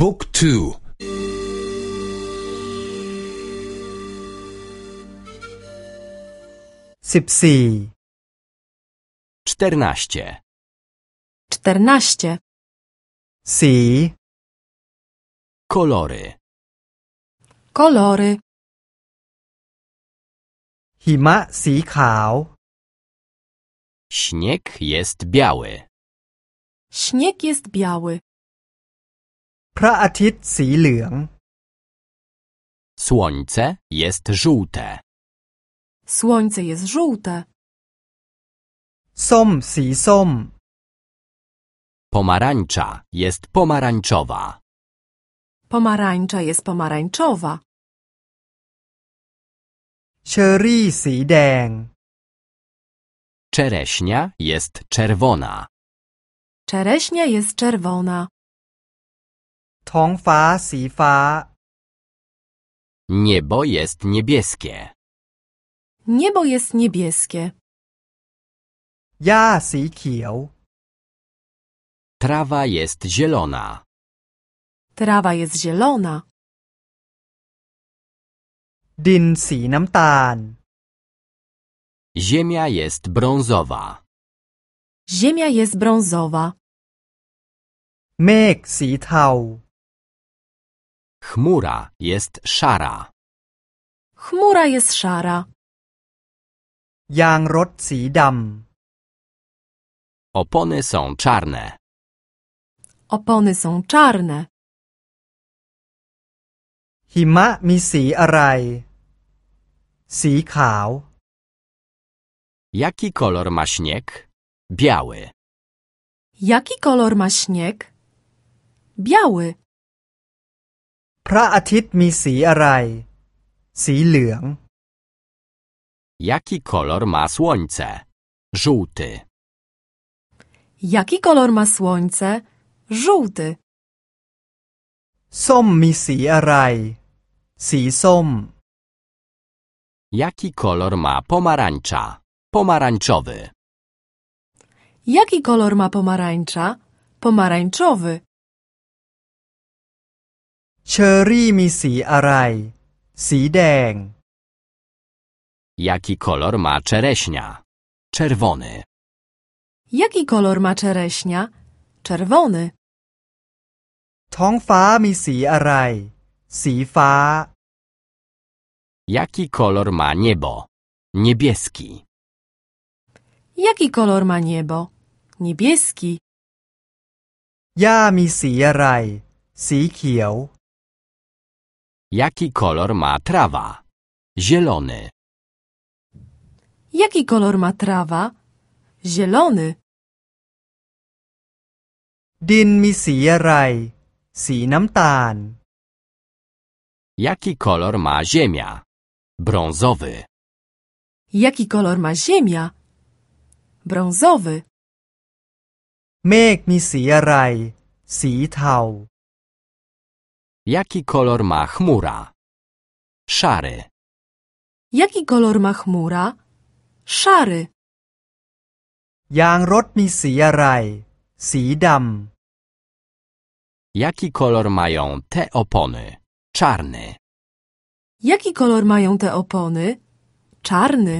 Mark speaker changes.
Speaker 1: บุ๊กทู
Speaker 2: สิบสี่
Speaker 3: czternaście,
Speaker 4: 14.
Speaker 2: สี
Speaker 3: kolory,
Speaker 4: Kolory.
Speaker 2: หิมะสีขาว
Speaker 3: śnieg jest biały,
Speaker 4: Śnieg jest biały.
Speaker 2: พระอาทิตย์สีเหลือง
Speaker 3: słońce jest żółte,
Speaker 4: Słońce jest żółte.
Speaker 2: ส้มสีส้ม
Speaker 3: pomarańcza jest pomarańczowa,
Speaker 4: Pomarańcza jest pomarańczowa.
Speaker 2: เชอร์รี่สีแดง
Speaker 3: czereśnia jest czerwona,
Speaker 4: Czereśnia jest czerwona.
Speaker 2: ท้องฟ้าสีฟ้า
Speaker 3: niebo jest niebieskie,
Speaker 4: Niebo jest niebieskie.
Speaker 2: หญ้าสีเขียว
Speaker 3: trawa jest zielona,
Speaker 4: Trawa jest zielona.
Speaker 2: ดินสีน้ำตาล
Speaker 3: ziemia jest brązowa,
Speaker 4: Ziemia jest brązowa.
Speaker 2: เมฆสีเทา
Speaker 3: chmura jest szara,
Speaker 4: Chmura jest szara.
Speaker 2: ยางรถสีด
Speaker 3: opony są czarne,
Speaker 4: Opony są czarne. ำ
Speaker 2: หิมะมีสีอะไร สีขาว
Speaker 3: Jaki kolor ma śnieg? Biały.
Speaker 4: Jaki kolor ma śnieg? Biały.
Speaker 2: พระอาทิตย์มีสีอะไร สีเหลือง
Speaker 3: Jaki kolor ma słońce? Żółty.
Speaker 4: Jaki kolor ma słońce? Żółty.
Speaker 2: ส้มมีสีอะไร สีส้ม
Speaker 3: Jaki kolor ma pomarańcza? Pomarańczowy.
Speaker 4: Jaki kolor ma pomarańcza? Pomarańczowy.
Speaker 2: เชอร์รี่มีสีอะไร สีแดง
Speaker 3: Jaki kolor ma czereśnia? Czerwony.
Speaker 4: Jaki kolor ma czereśnia? Czerwony.
Speaker 2: ท้องฟ้ามีสีอะไร สีฟ้า
Speaker 3: Jaki kolor ma niebo? Niebieski.
Speaker 4: Jaki kolor ma niebo? Niebieski.
Speaker 2: หญ้ามีสีอะไร สีเขียว
Speaker 3: Jaki kolor ma trawa? Zielony.
Speaker 4: Jaki kolor ma trawa? Zielony.
Speaker 2: ดินมีสีอะไร สีน้ำตาล
Speaker 3: Jaki kolor ma ziemia? Brązowy.
Speaker 4: Jaki kolor ma ziemia? Brązowy.
Speaker 2: เมฆมีสีอะไร สีเทา
Speaker 3: Jaki kolor ma chmura? Szary.
Speaker 4: Jaki kolor ma chmura? Szary.
Speaker 2: ยางรถมีสีอะไร สีด
Speaker 3: Jaki kolor mają te opony? Czarny.
Speaker 4: Jaki kolor mają te opony? Czarny.